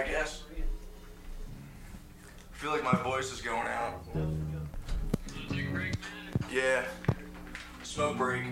I guess. I feel like my voice is going out. Yeah. Smoke break.